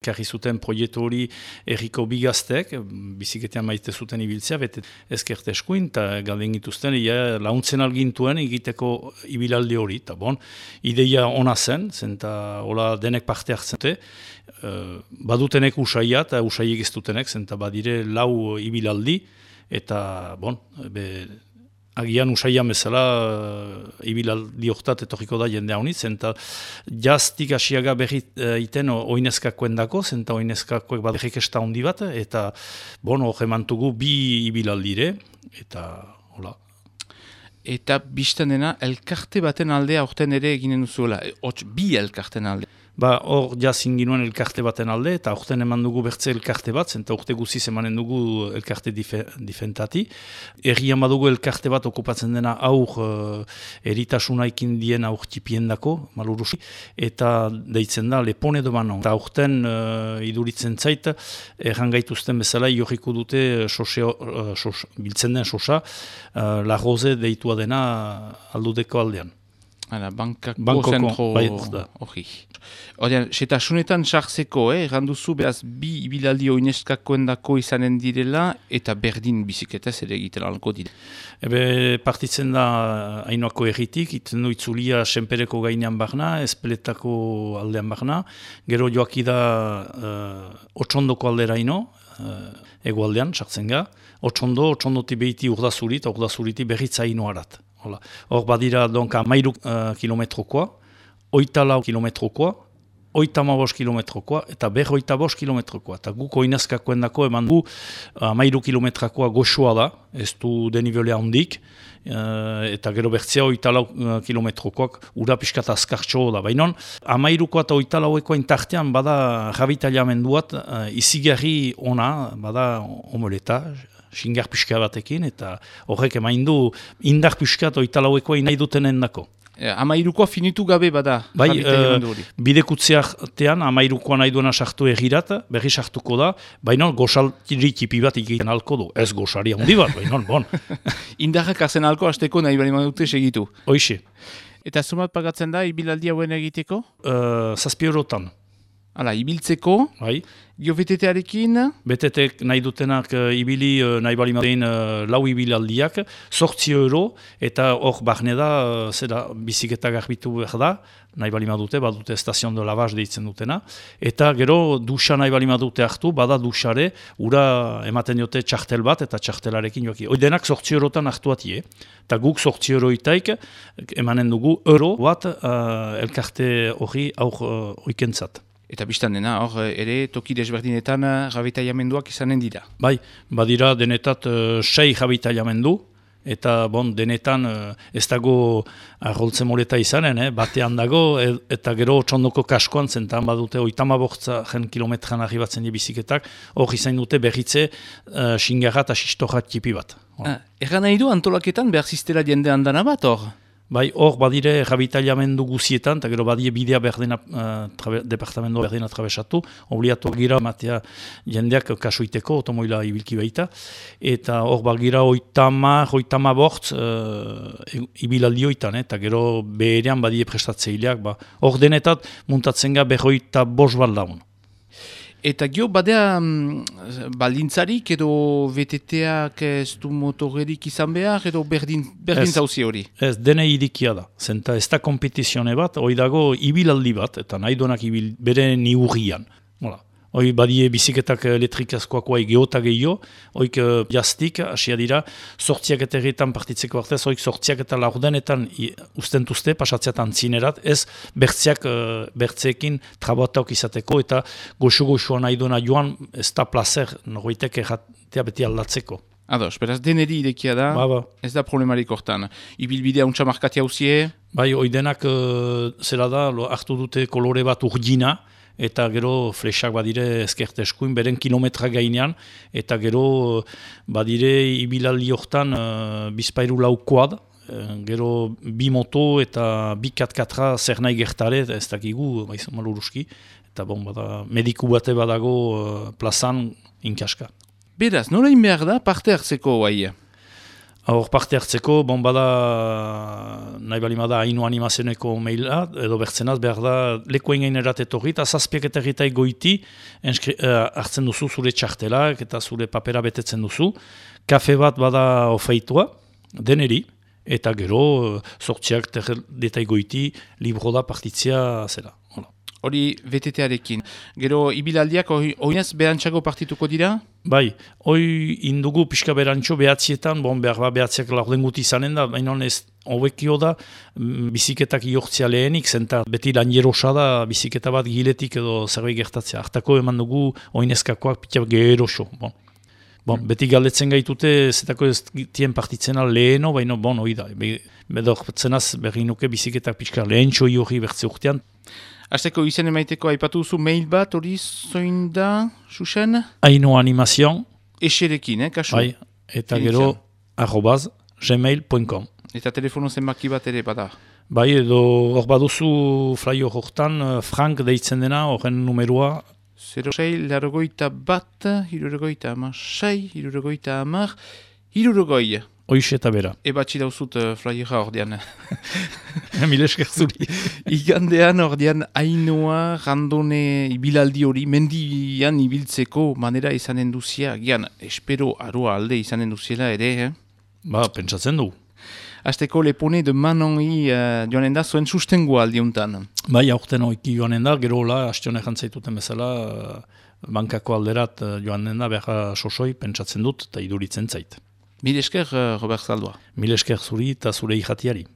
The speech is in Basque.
Karri zuten proiektu hori erriko bigaztek, biziketean maite zuten ibiltzea, bete ezkerte eskuin, eta galden gituzten, ia launtzen algintuen egiteko ibilaldi hori, eta bon, ideia ona zen, zenta hola denek parte hartzen dute, uh, badutenek usaiat, eta usaiek ez dutenek, zenta badire lau ibilaldi, eta bon, be, agian usaian bezala uh, ibilaldi horretat etorriko da jende hau eta jaztik asiaga berri uh, iten oinezkakoen dako, zenta oinezkakoek bat berrikesta handi bat, eta bon, hori emantugu bi ibilaldire, eta hola. Eta bizten dena, elkarte baten aldea aurten ere eginen duzuela, hotz bi elkarten aldea. Ba, hor jazin ginuen elkarte baten alde, eta orten eman dugu bertze elkarte bat, zenta urte guziz emanen dugu elkarte dife, difentati. Errian badugu elkarte bat okupatzen dena aur uh, eritasuna ikin dien aur tipiendako, malurusi, eta deitzen da lepone do bano. Eta urten uh, iduritzen zait, erran gaituzten bezala, jorriko dute soseo, uh, sos, biltzen den sosa, uh, la deitua dena aldudeko aldean. Hala, bankako zentro hori. Horien, setasunetan sartzeko, eh, randuzu behaz bi ibilaldi oineskakoen dako izanen direla eta berdin biziketaz ere egiten alko dira. Ebe, partitzen da hainoako erritik, iten du itzulia senpereko gainean barna, espeletako aldean barna, gero joaki da uh, otxondoko aldera ino, uh, egualdean, sartzen ga, otxondo, otxondoti behiti urdazurit, urdazuriti berritza ino arat. Hor badira donka amairu uh, kilometrokoa, oita lau kilometrokoa, oita ma bost kilometrokoa, eta ber oita bost kilometrokoa. Eta guk oinazkakoen dako eman du amairu kilometrakoa goxoa da, ez du denivelea hondik, uh, eta gero bertzea oita lau uh, kilometrokoak ura piskat azkartxo da. Baina amairuko eta oita laueko intartean bada rabitailamenduat uh, izigarri ona, bada omoleta, xingar pixka batekin, eta horrek emain du indar pixka eta lauekoa inai dutenen dako. E, amairukoa finitu gabe bada? Bai, uh, bidekutzeatean amairukoa nahi duena sartu egirat, berri sartuko da, baina gozaltiri tipi bat egiten alko du, ez gozari handi bat, baina bon. Indarrak azen alko hasteko nahi bali dute segitu? Hoixe. Eta zumat pagatzen da, ibilaldi hauen egiteko? Uh, Zazpi eurotan. Hala, ibiltzeko, bai. jo betetearekin? Betetek nahi dutenak uh, ibili, uh, nahi bali matein uh, lau ibilaldiak, sortzi euro, eta hor barne da, uh, zera biziketa garbitu behar da, nahi bali madute, badute estazion de lavaz deitzen dutena, eta gero dusa nahi bali madute hartu, bada dusare, ura ematen diote txartel bat, eta txartelarekin joaki. Oidenak sortzi eurotan hartu atie, eta guk sortzi euroitaik emanen dugu euro bat uh, elkarte hori aur uh, oikentzat. Eta biztan dena, hor ere toki desberdinetan eh, jabitaiamenduak izanen dira. Bai, badira denetat uh, sei jabitaiamendu, eta bon, denetan uh, ez dago arroltze moleta izanen, eh? batean dago, eta gero txondoko kaskoan zentan badute, oitama bortza jen kilometran argi batzen di biziketak, hor izan dute berritze uh, xingarrat asistorat tipi bat. Ah, Erra nahi du antolaketan behar ziztela jende handana bat hor? Bai, hor badire errabitailamendu guzietan, eta gero badie bidea berdena, uh, departamento berdena trabesatu, obliatu gira matea jendeak kasuiteko, otomoila ibilki baita, eta hor bagira oitama, oitama bortz, uh, ibilaldi oitan, eta gero beherean badie prestatzeileak, ba, denetat muntatzen ga berroita bos baldaun. Eta gio, badea mm, baldintzarik edo VTT-ak ez du motorerik izan behar edo berdin, berdin zauzi hori? Ez, dene irikia da. Zenta ez da kompetizione bat, hori dago ibilaldi bat, eta nahi duenak ibil, bere ni urrian. Hoi badie biziketak elektrikazkoak guai geota gehiago, hoik uh, jaztik, asia dira, sortziak eta erretan partitzeko artez, hoik sortziak eta laurdenetan ustentuzte, pasatzeatan zinerat, ez bertziak, uh, bertziekin traboatak izateko, eta goxo-goxoa nahi duena joan, ez da placer, norroitek erratea beti aldatzeko. Ados, beraz, deneri idekia da, ba, ba. ez da problemarik hortan. Ibilbidea untsa markati hauzie? Bai, oidenak, uh, zera da, hartu dute kolore bat urdina, eta gero flesak badire ezkerte eskuin, beren kilometra gainean, eta gero badire ibilaldi hortan uh, bizpairu laukoad, uh, gero bi moto eta bi katkatra zer nahi gertare, ez dakigu, baiz maluruski, eta bon, bada, mediku bate badago uh, plazan inkaska. Beraz, nola behar da parte hartzeko guai? Hor parte hartzeko, bon bada, nahi bali da hainu animazioneko maila, edo bertzenaz behar da, lekoen gain eratetorri, eta zazpiak eta egitai goiti, enskri, uh, hartzen duzu zure txartelak, eta zure papera betetzen duzu. Kafe bat bada ofeitua, deneri, eta gero, sortziak detai goiti, libro da partitzia zela hori VTT-arekin. Gero, ibilaldiak oinez berantxago partituko dira? Bai, hoi indugu pixka berantxo behatzietan, bon, behar ba, behatziak laurden guti izanen da, baina ez hobekio da, mm, biziketak iortzia lehenik, zenta beti lan da, biziketa bat giletik edo zerbait gertatzea. Artako eman dugu oinezkakoak pitiak geroso. Bon. Bon, mm. Beti galdetzen gaitute, zetako ez tien partitzena leheno, baina bon, hoi da. Bedo, zenaz, berri nuke biziketak pixka lehen txoi hori bertze urtean. Azteko izen emaiteko aipatu duzu mail bat hori zoin da, Xuxen? Aino animazion. Eserekin, eh, kasu? Bai, eta gero arrobaz gmail.com. Eta telefono zenbaki bat ere bada? Bai, edo hor baduzu flaio hortan, eh, Frank deitzen dena, horren numerua. 06, largoita bat, hirurogoita amar, hirurogoita amar, hirurogoi. Oixe eta bera. Eba txidauzut uh, flyera ordean. Mil esker zuri. Igandean ordean hainoa randone ibilaldi hori, mendian ibiltzeko manera izanen duzia, gian, espero arua alde izanen duziela ere, eh? Ba, pentsatzen du. Azteko lepone de manoni uh, joanen da zuen sustengo aldiuntan. Bai, aurten oiki joanen da, gero la, hastionek antzaituten bezala, uh, bankako alderat uh, joanen da, behar sosoi, pentsatzen dut, eta iduritzen zait. Mil esker, uh, Robert Zaldua. Mil esker zuri eta zure ihatiari.